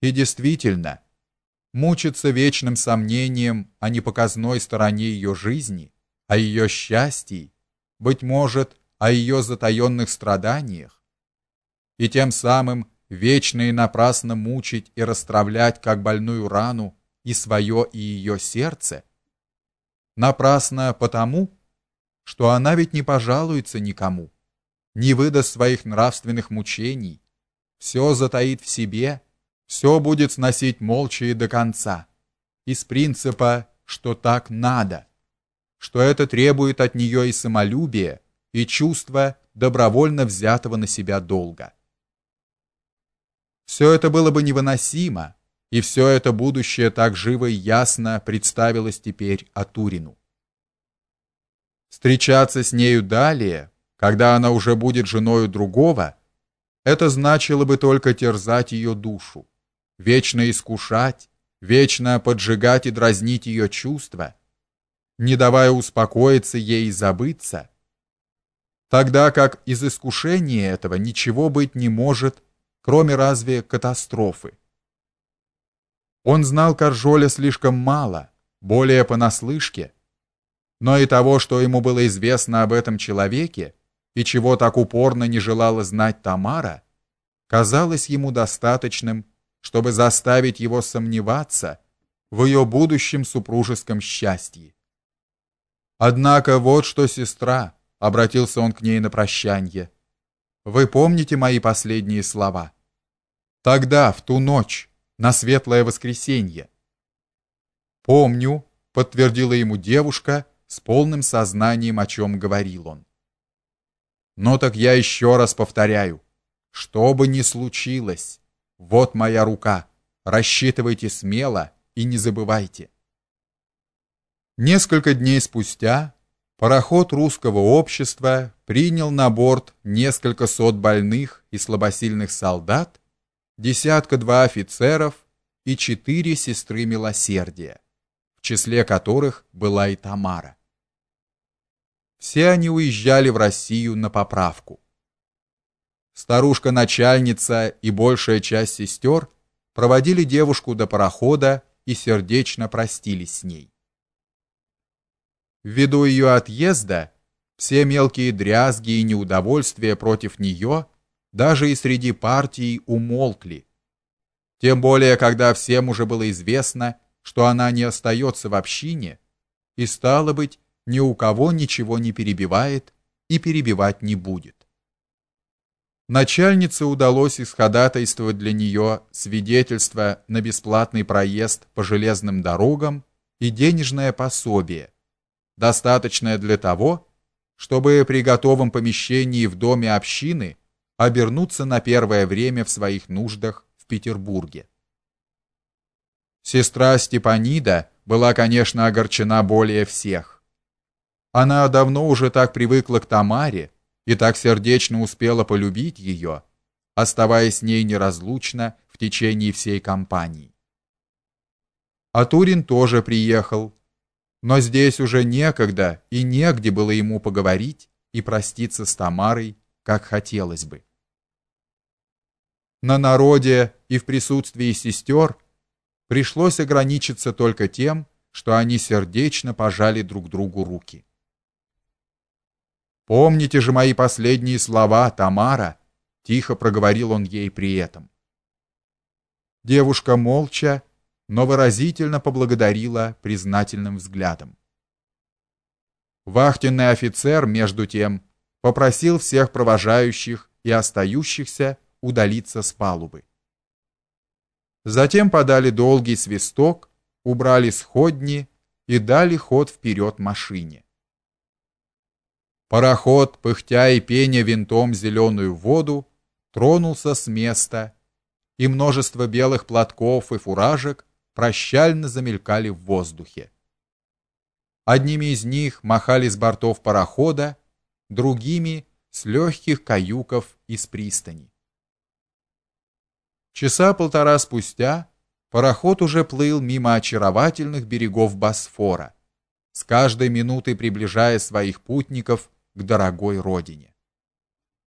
И действительно, мучиться вечным сомнением о непоказной стороне ее жизни, о ее счастье, быть может, о ее затаенных страданиях, и тем самым вечно и напрасно мучить и расстравлять как больную рану и свое и ее сердце, напрасно потому, что она ведь не пожалуется никому, не выдаст своих нравственных мучений, все затаит в себе, все будет сносить молча и до конца, из принципа, что так надо, что это требует от нее и самолюбия, и чувства добровольно взятого на себя долга. Все это было бы невыносимо, и все это будущее так живо и ясно представилось теперь Атурину. Встречаться с нею далее, когда она уже будет женой другого, это значило бы только терзать ее душу, вечно искушать, вечно поджигать и дразнить ее чувства, не давая успокоиться ей и забыться, тогда как из искушения этого ничего быть не может, кроме разве катастрофы. Он знал Каржоля слишком мало, более понаслышке, но и того, что ему было известно об этом человеке, и чего так упорно не желала знать Тамара, казалось ему достаточным, чтобы заставить его сомневаться в ее будущем супружеском счастье. Однако вот что, сестра, обратился он к ней на прощанье. Вы помните мои последние слова? Тогда, в ту ночь, на светлое воскресенье. Помню, подтвердила ему девушка с полным сознанием, о чем говорил он. Но так я еще раз повторяю, что бы ни случилось, вот моя рука. Рассчитывайте смело и не забывайте. Несколько дней спустя пароход русского общества принял на борт несколько сот больных и слабосильных солдат, десятка-два офицеров и четыре сестры милосердия, в числе которых была и Тамара. Все они уезжали в Россию на поправку. Старушка-начальница и большая часть сестер проводили девушку до парохода и сердечно простились с ней. Ввиду ее отъезда все мелкие дрязги и неудовольствия против нее даже и среди партий умолкли. Тем более, когда всем уже было известно, что она не остается в общине и стало быть, ни у кого ничего не перебивает и перебивать не будет. Начальнице удалось исходатайствовать для нее свидетельство на бесплатный проезд по железным дорогам и денежное пособие, достаточное для того, чтобы при готовом помещении в доме общины обернуться на первое время в своих нуждах в Петербурге. Сестра Степанида была, конечно, огорчена более всех. Она давно уже так привыкла к Тамаре, и так сердечно успела полюбить ее, оставаясь с ней неразлучно в течение всей кампании. А Турин тоже приехал, но здесь уже некогда и негде было ему поговорить и проститься с Тамарой, как хотелось бы. На народе и в присутствии сестер пришлось ограничиться только тем, что они сердечно пожали друг другу руки. Помните же мои последние слова, Тамара, тихо проговорил он ей при этом. Девушка молча, но выразительно поблагодарила признательным взглядом. Вахтенный офицер между тем попросил всех провожающих и остающихся удалиться с палубы. Затем подали долгий свисток, убрали сходни и дали ход вперед машине. Пароход, пыхтя и пеня винтом зеленую воду, тронулся с места, и множество белых платков и фуражек прощально замелькали в воздухе. Одними из них махали с бортов парохода, другими с легких каюков из пристани. Часа полтора спустя пароход уже плыл мимо очаровательных берегов Босфора, с каждой минутой приближая своих путников к дорогой родине.